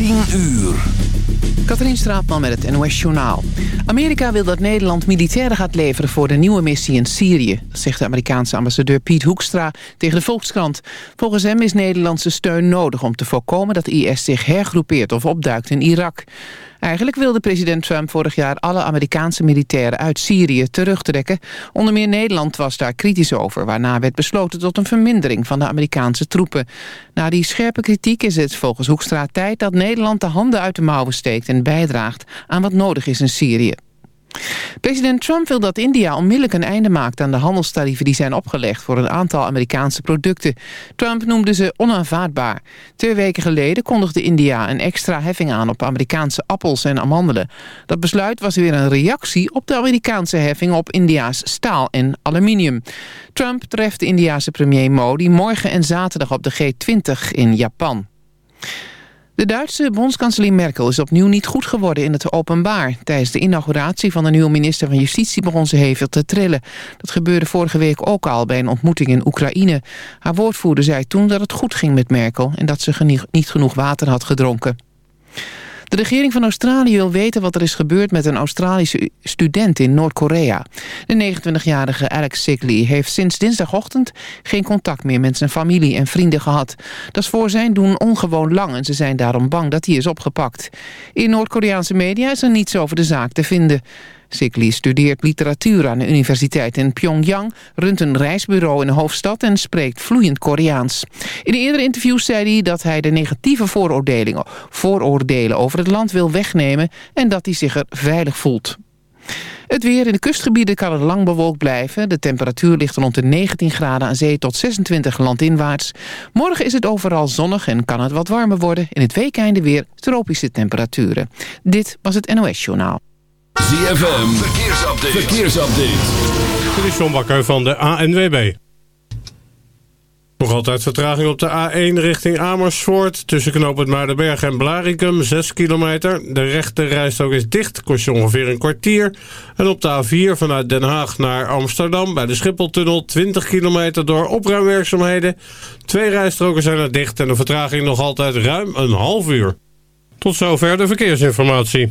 10 uur. Katrien Straatman met het NOS Journaal. Amerika wil dat Nederland militairen gaat leveren voor de nieuwe missie in Syrië. Zegt de Amerikaanse ambassadeur Piet Hoekstra tegen de Volkskrant. Volgens hem is Nederlandse steun nodig om te voorkomen dat IS zich hergroepeert of opduikt in Irak. Eigenlijk wilde president Trump vorig jaar alle Amerikaanse militairen uit Syrië terugtrekken. Onder meer Nederland was daar kritisch over, waarna werd besloten tot een vermindering van de Amerikaanse troepen. Na die scherpe kritiek is het volgens Hoekstra tijd dat Nederland de handen uit de mouwen steekt en bijdraagt aan wat nodig is in Syrië. President Trump wil dat India onmiddellijk een einde maakt aan de handelstarieven die zijn opgelegd voor een aantal Amerikaanse producten. Trump noemde ze onaanvaardbaar. Twee weken geleden kondigde India een extra heffing aan op Amerikaanse appels en amandelen. Dat besluit was weer een reactie op de Amerikaanse heffing op India's staal en aluminium. Trump treft de Indiase premier Modi morgen en zaterdag op de G20 in Japan. De Duitse bondskanselier Merkel is opnieuw niet goed geworden in het openbaar. Tijdens de inauguratie van de nieuwe minister van Justitie begon ze hevig te trillen. Dat gebeurde vorige week ook al bij een ontmoeting in Oekraïne. Haar woordvoerder zei toen dat het goed ging met Merkel... en dat ze niet genoeg water had gedronken. De regering van Australië wil weten wat er is gebeurd met een Australische student in Noord-Korea. De 29-jarige Alex Sigley heeft sinds dinsdagochtend geen contact meer met zijn familie en vrienden gehad. Dat is voor zijn doen ongewoon lang en ze zijn daarom bang dat hij is opgepakt. In Noord-Koreaanse media is er niets over de zaak te vinden. Sikli studeert literatuur aan de universiteit in Pyongyang... runt een reisbureau in de hoofdstad en spreekt vloeiend Koreaans. In eerdere interviews zei hij dat hij de negatieve vooroordelen, vooroordelen over het land wil wegnemen... en dat hij zich er veilig voelt. Het weer in de kustgebieden kan het lang bewolkt blijven. De temperatuur ligt rond de 19 graden aan zee tot 26 landinwaarts. Morgen is het overal zonnig en kan het wat warmer worden. In het weekeinde weer tropische temperaturen. Dit was het NOS Journaal. ZFM, verkeersupdate. verkeersupdate. Dit is van de ANWB. Nog altijd vertraging op de A1 richting Amersfoort. Tussen knooppunt Muidenberg en Blaricum, 6 kilometer. De rechte rijstrook is dicht, kost je ongeveer een kwartier. En op de A4 vanuit Den Haag naar Amsterdam... bij de Schipholtunnel, 20 kilometer door opruimwerkzaamheden. Twee rijstroken zijn er dicht en de vertraging nog altijd ruim een half uur. Tot zover de verkeersinformatie.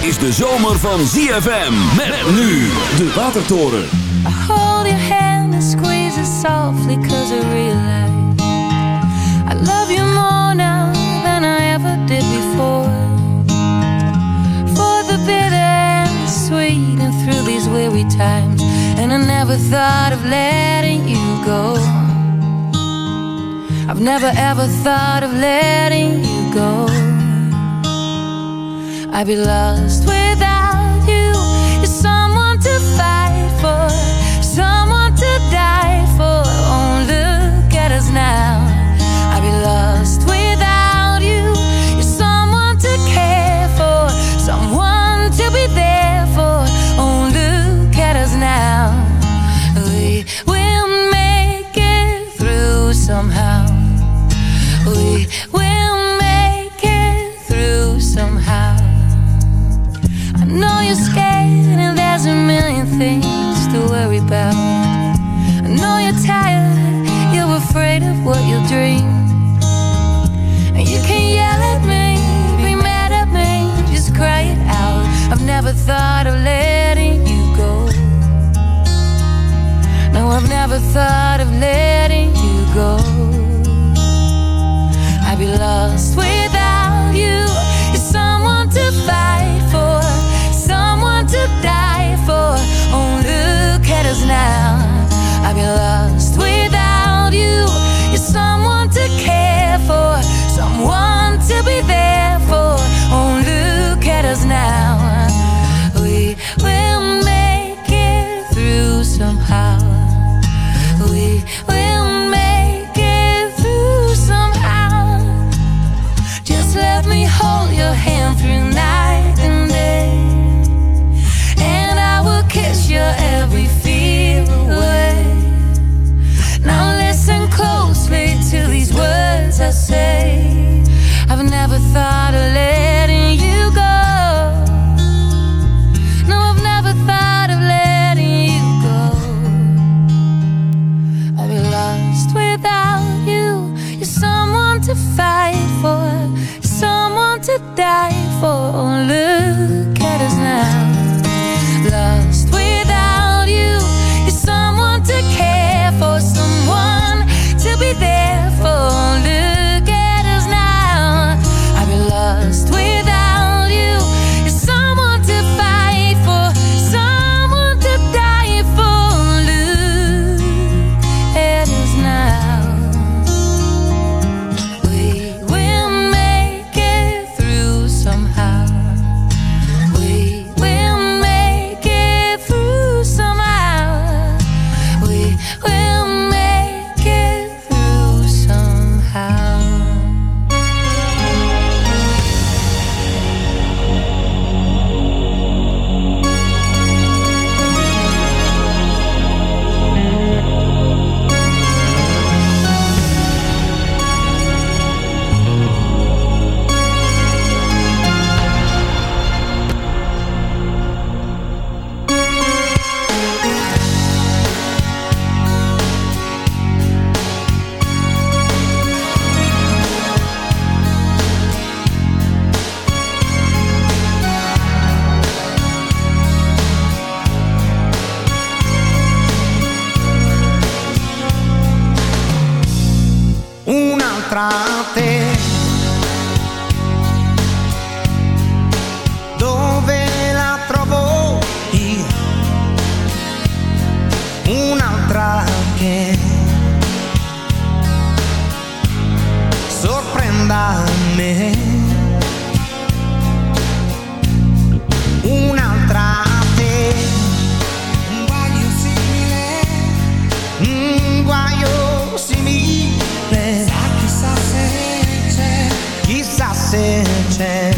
de zomer van ZFM. Met nu de Watertoren. I hold your hand and squeeze it softly cause I realize I love you more now than I ever did before For the bitter and the sweet and through these weary times And I never thought of letting you go I've never ever thought of letting you go I'd be lost without guaio simile. Chissà se c'è. Chissà se c'è.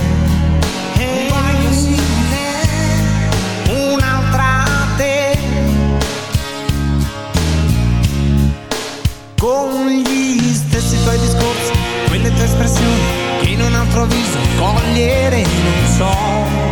Un eh. guaio simile. Un'altra te. Con gli stessi tuoi discorsi quelle tue espressioni che in un altro viso cogliere non so.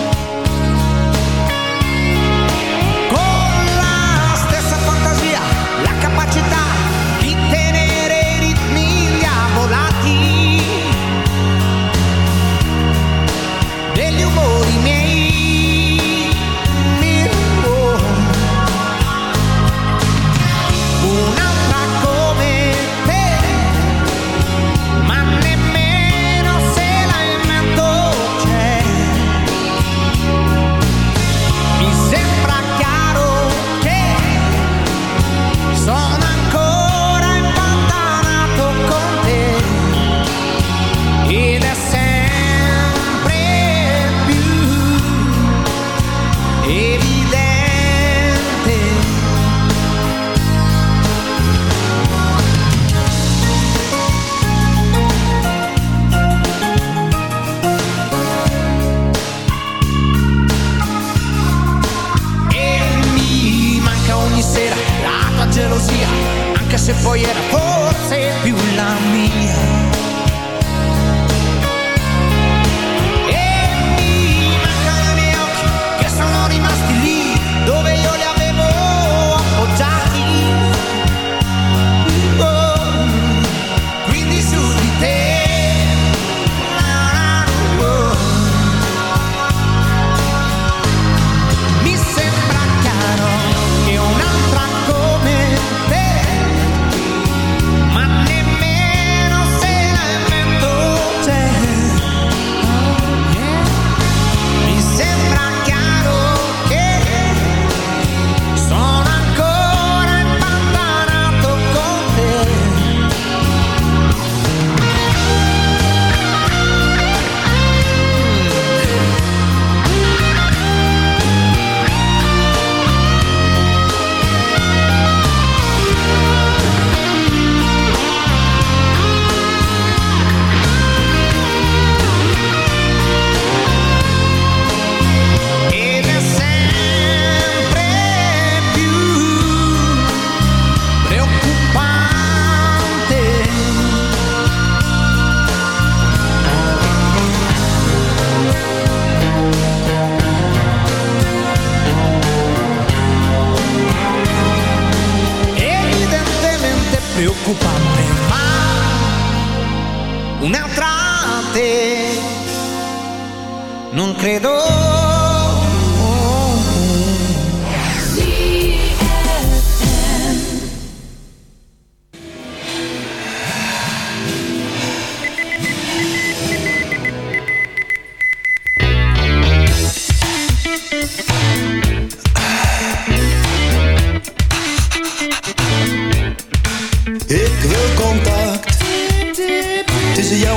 for you.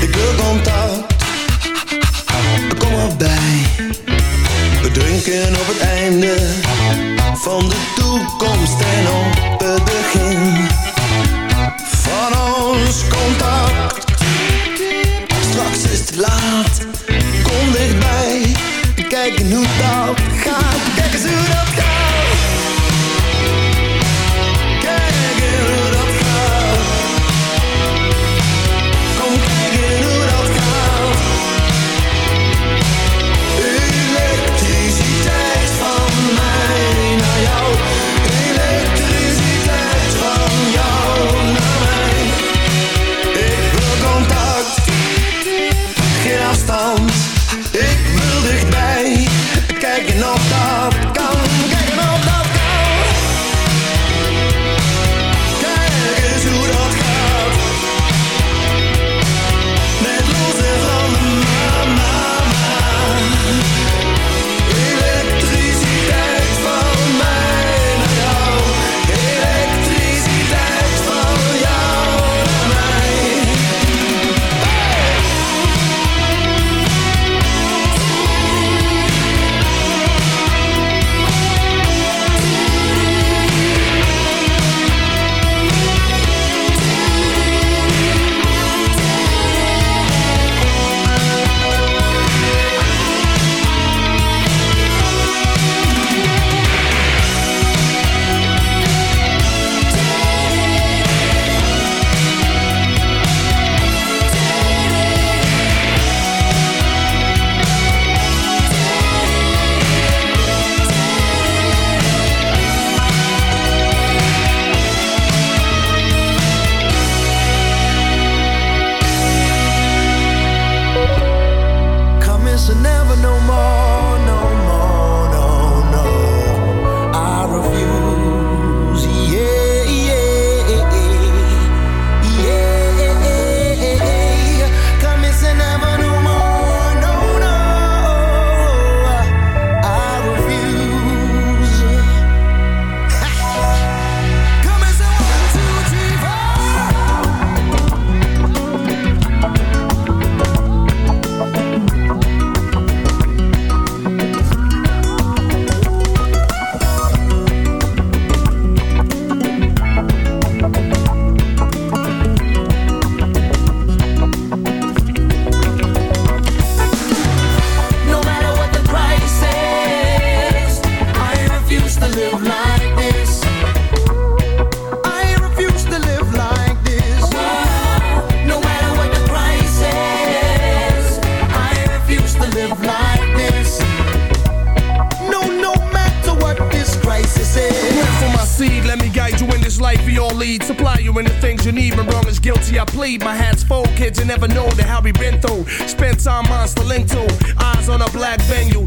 Ik wil contact My hat's full, kids, you never know the hell we been through. Spent time monster link to. Eyes on a black venue.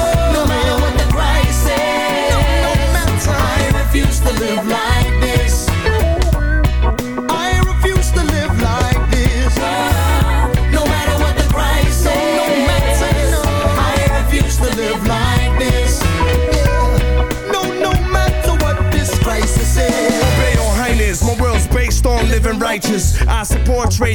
Live like this.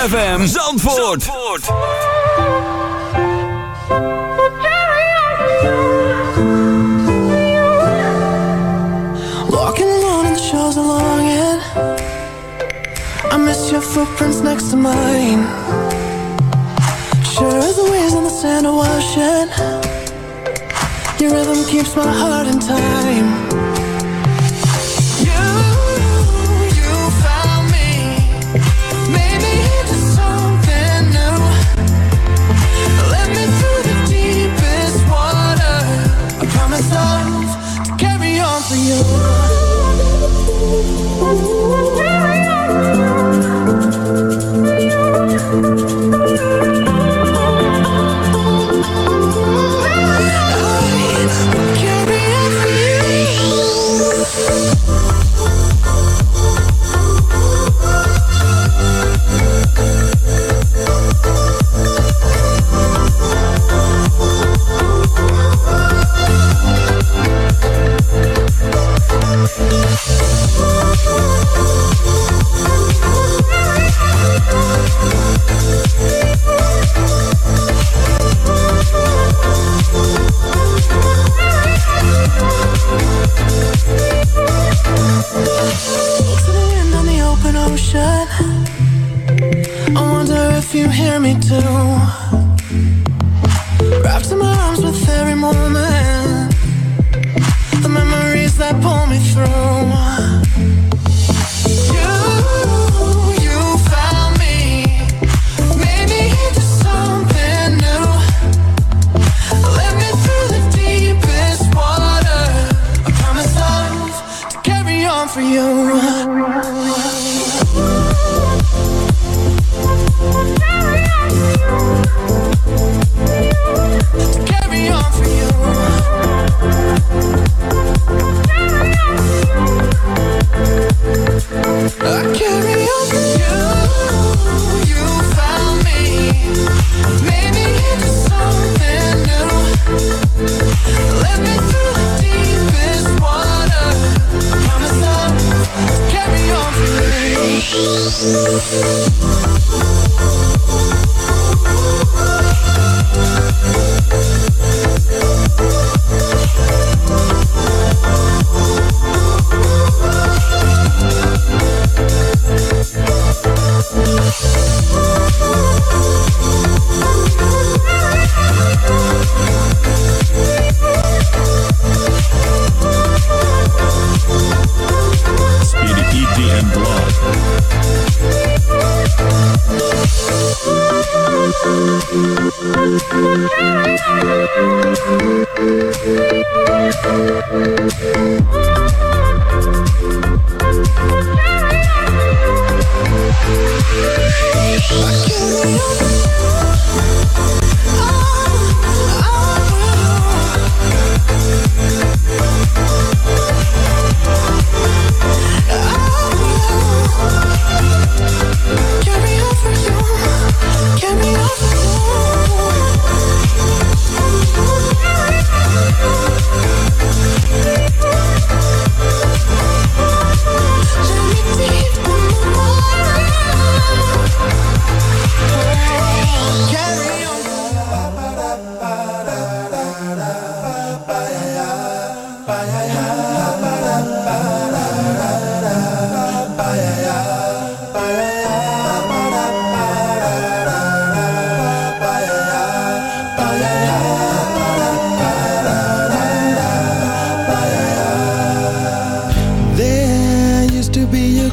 ZFM Zandvoort. Walking alone in the shores of longing. I miss your footprints next to mine. Sure as the waves on the sand are washing. Your rhythm keeps my heart in time.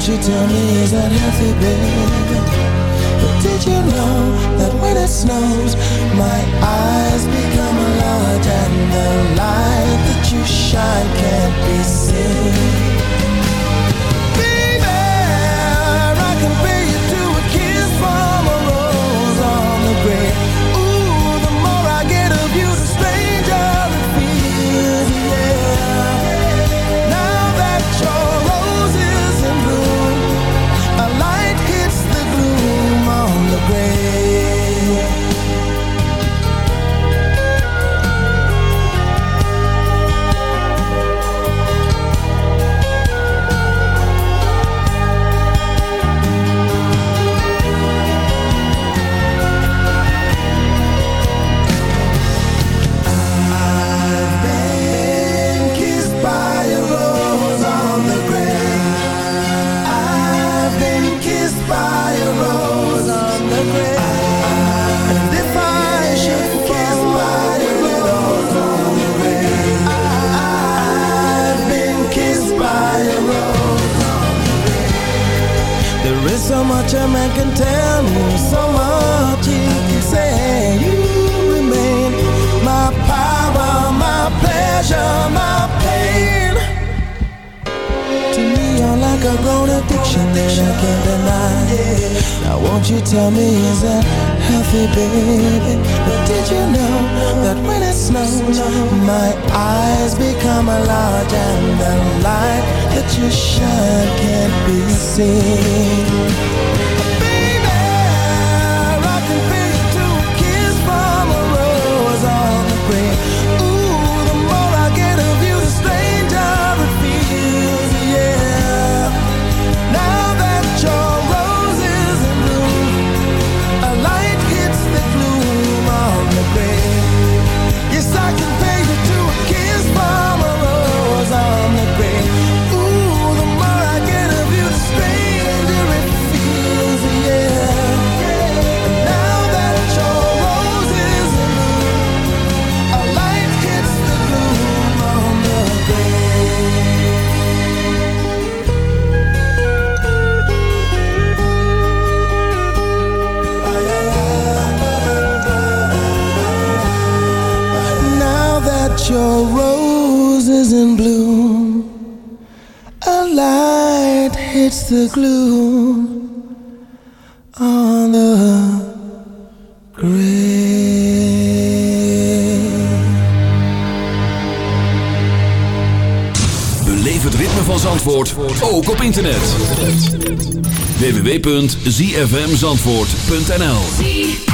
Won't you tell me is that healthy, babe? But did you know that when it snows, my eyes become a and the light that you shine can't be seen? the glue on the grave. Beleef het ritme van Zandvoort ook op internet. www.zfmzandvoort.nl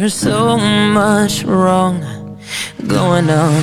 there's so much wrong going on.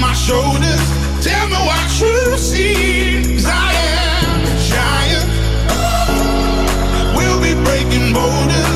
my shoulders. Tell me what you see. Cause I am a giant. We'll be breaking borders.